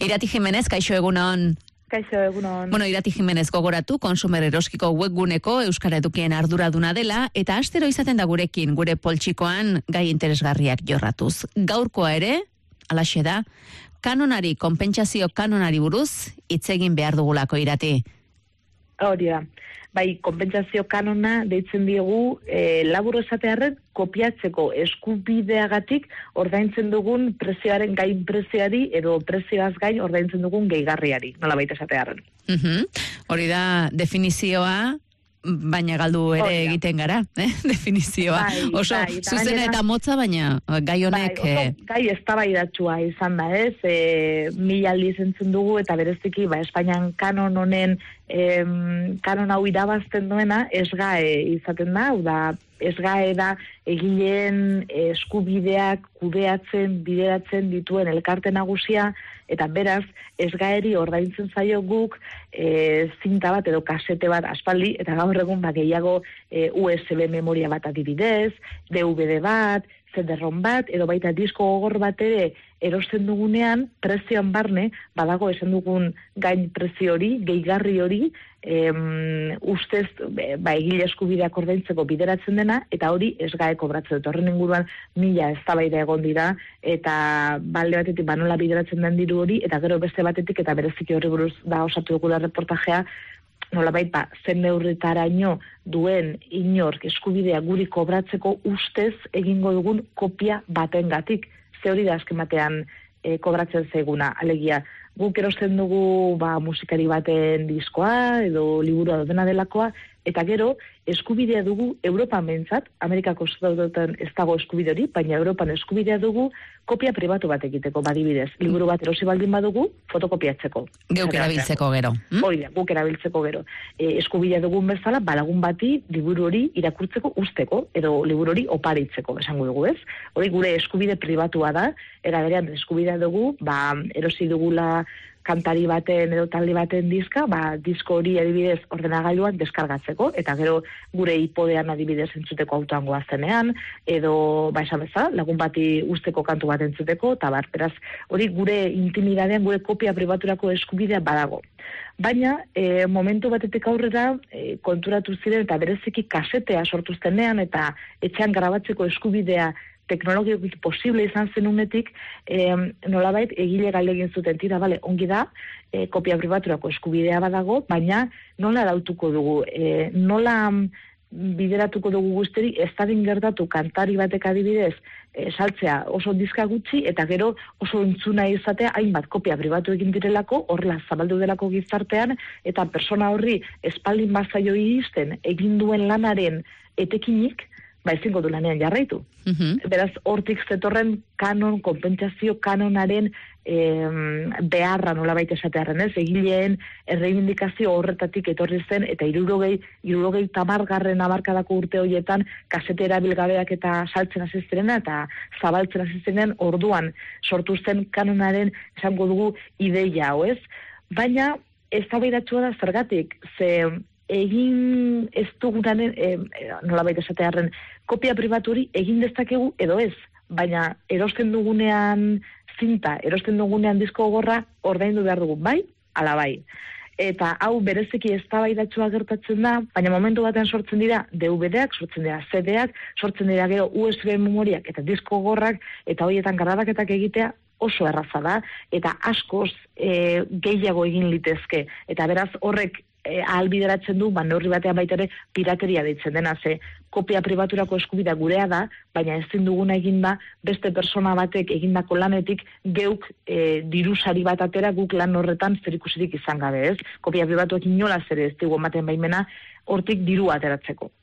Irati Jimenez, kaixo egunon. Kaixo egunon. Bueno, Irati Jimenez gogoratu, konsumer eroskiko webguneko Euskara Edukien arduraduna dela, eta astero izaten da gurekin, gure poltsikoan gai interesgarriak jorratuz. Gaurkoa ere, alaxe da, kanonari, konpentsazio kanonari buruz, itzegin behar dugulako irati. Hori da. Bai, konpentsazio kanona deitzen diegu e, labur esatearren kopiatzeko eskubideagatik ordaintzen dugun prezioaren gain prezioari edo prezioaz gain ordaintzen dugun gehigarriari, nola baita esatearren. Uh Hori da definizioa baina galdu ere da. egiten gara, eh? definizioa. Bai, Oso bai, eta zuzena gainera- eta motza, baina gai honek... bai, eh, oso gai eztabaidatsua izan da, ez? E, mila aldiz entzun dugu eta bereziki ba Espainian kanon honen em, kanon hau irabazten duena esgae izaten da, hau da esgae da egileen eskubideak kudeatzen, bideratzen dituen elkarte nagusia eta beraz esgaeri ordaintzen zaio guk e, zinta bat edo kasete bat aspaldi eta gaur egun ba gehiago e, USB memoria bat adibidez, DVD bat, CD-ROM bat, edo baita disko gogor bat ere erosten dugunean, prezioan barne, badago esan dugun gain prezio hori, gehigarri hori, em, ustez, ba, egile eskubideak ordaintzeko bideratzen dena, eta hori ez gae kobratzen dut. Horren inguruan, mila eztabaida egon dira, eta balde batetik banola bideratzen den diru hori, eta gero beste batetik, eta bereziki horri buruz da osatu dugu da reportajea, nolabait ba, zen neurritaraino duen inork eskubidea guri kobratzeko ustez egingo dugun kopia batengatik. Ze hori da azken batean e, kobratzen zaiguna, alegia. Guk erosten dugu ba, musikari baten diskoa edo liburua dena delakoa, eta gero eskubidea dugu Europan behintzat, Amerikako estatuetan ez dago eskubide hori, baina Europan eskubidea dugu kopia pribatu bat egiteko badibidez. Liburu bat erosi baldin badugu, fotokopiatzeko. geuk erabiltzeko gero. hm? Hori da, guk erabiltzeko gero. E, eskubidea dugun bezala, balagun bati liburu hori irakurtzeko usteko, edo liburu hori oparitzeko, esango dugu, ez? Hori gure eskubide pribatua da, era berean eskubidea dugu, ba, erosi dugula kantari baten edo talde baten diska, ba, disko hori adibidez ordenagailuan deskargatzeko, eta gero gure ipodean adibidez entzuteko autoan goazenean, edo, ba, esan bezala, lagun bati usteko kantu bat entzuteko, eta bar, beraz, hori gure intimidadean, gure kopia pribaturako eskubidea badago. Baina, e, momentu batetik aurrera, e, konturatu ziren, eta bereziki kasetea sortu zenean, eta etxean grabatzeko eskubidea teknologikoki posible izan zen unetik, e, nolabait egile galde egin zuten tira, bale, ongi da, e, kopia pribaturako eskubidea badago, baina nola dautuko dugu, e, nola mm, bideratuko dugu guzteri, ez dadin gertatu kantari batek adibidez, e, saltzea oso diska gutxi, eta gero oso entzuna izatea, hainbat kopia pribatu egin direlako, horrela zabaldu delako gizartean, eta persona horri espaldin bazaio iristen egin duen lanaren etekinik, ba ezingo du lanean jarraitu. Mhm. Beraz, hortik zetorren kanon, konpentsazio kanonaren em, beharra nola baita esatearen ez, egileen erreibindikazio horretatik etorri zen, eta irurogei, irurogei tamargarren abarkadako urte horietan kasete erabilgabeak eta saltzen hasi zirena eta zabaltzen ziren orduan sortu zen kanonaren esango dugu ideia, hau ez? Baina, ez da zergatik, ze egin ez dugunaren, e, nola baita esatearen, kopia pribaturi egin dezakegu edo ez, baina erosten dugunean zinta, erosten dugunean disko gorra ordaindu behar dugu, bai? Ala bai. Eta hau bereziki eztabaidatsua gertatzen da, baina momentu batean sortzen dira DVD-ak, sortzen dira CD-ak, sortzen dira gero USB memoriak eta disko gorrak, eta horietan grabaketak egitea oso erraza da, eta askoz e, gehiago egin litezke. Eta beraz horrek e, ahalbideratzen du, ba, neurri batean baita ere pirateria deitzen dena, ze kopia pribaturako eskubidea gurea da, baina ezin duguna egin da beste persona batek egindako lanetik geuk e, dirusari bat atera guk lan horretan zerikusirik izan gabe, ez? Kopia pribatuak inolaz ere ez dugu ematen baimena hortik diru ateratzeko.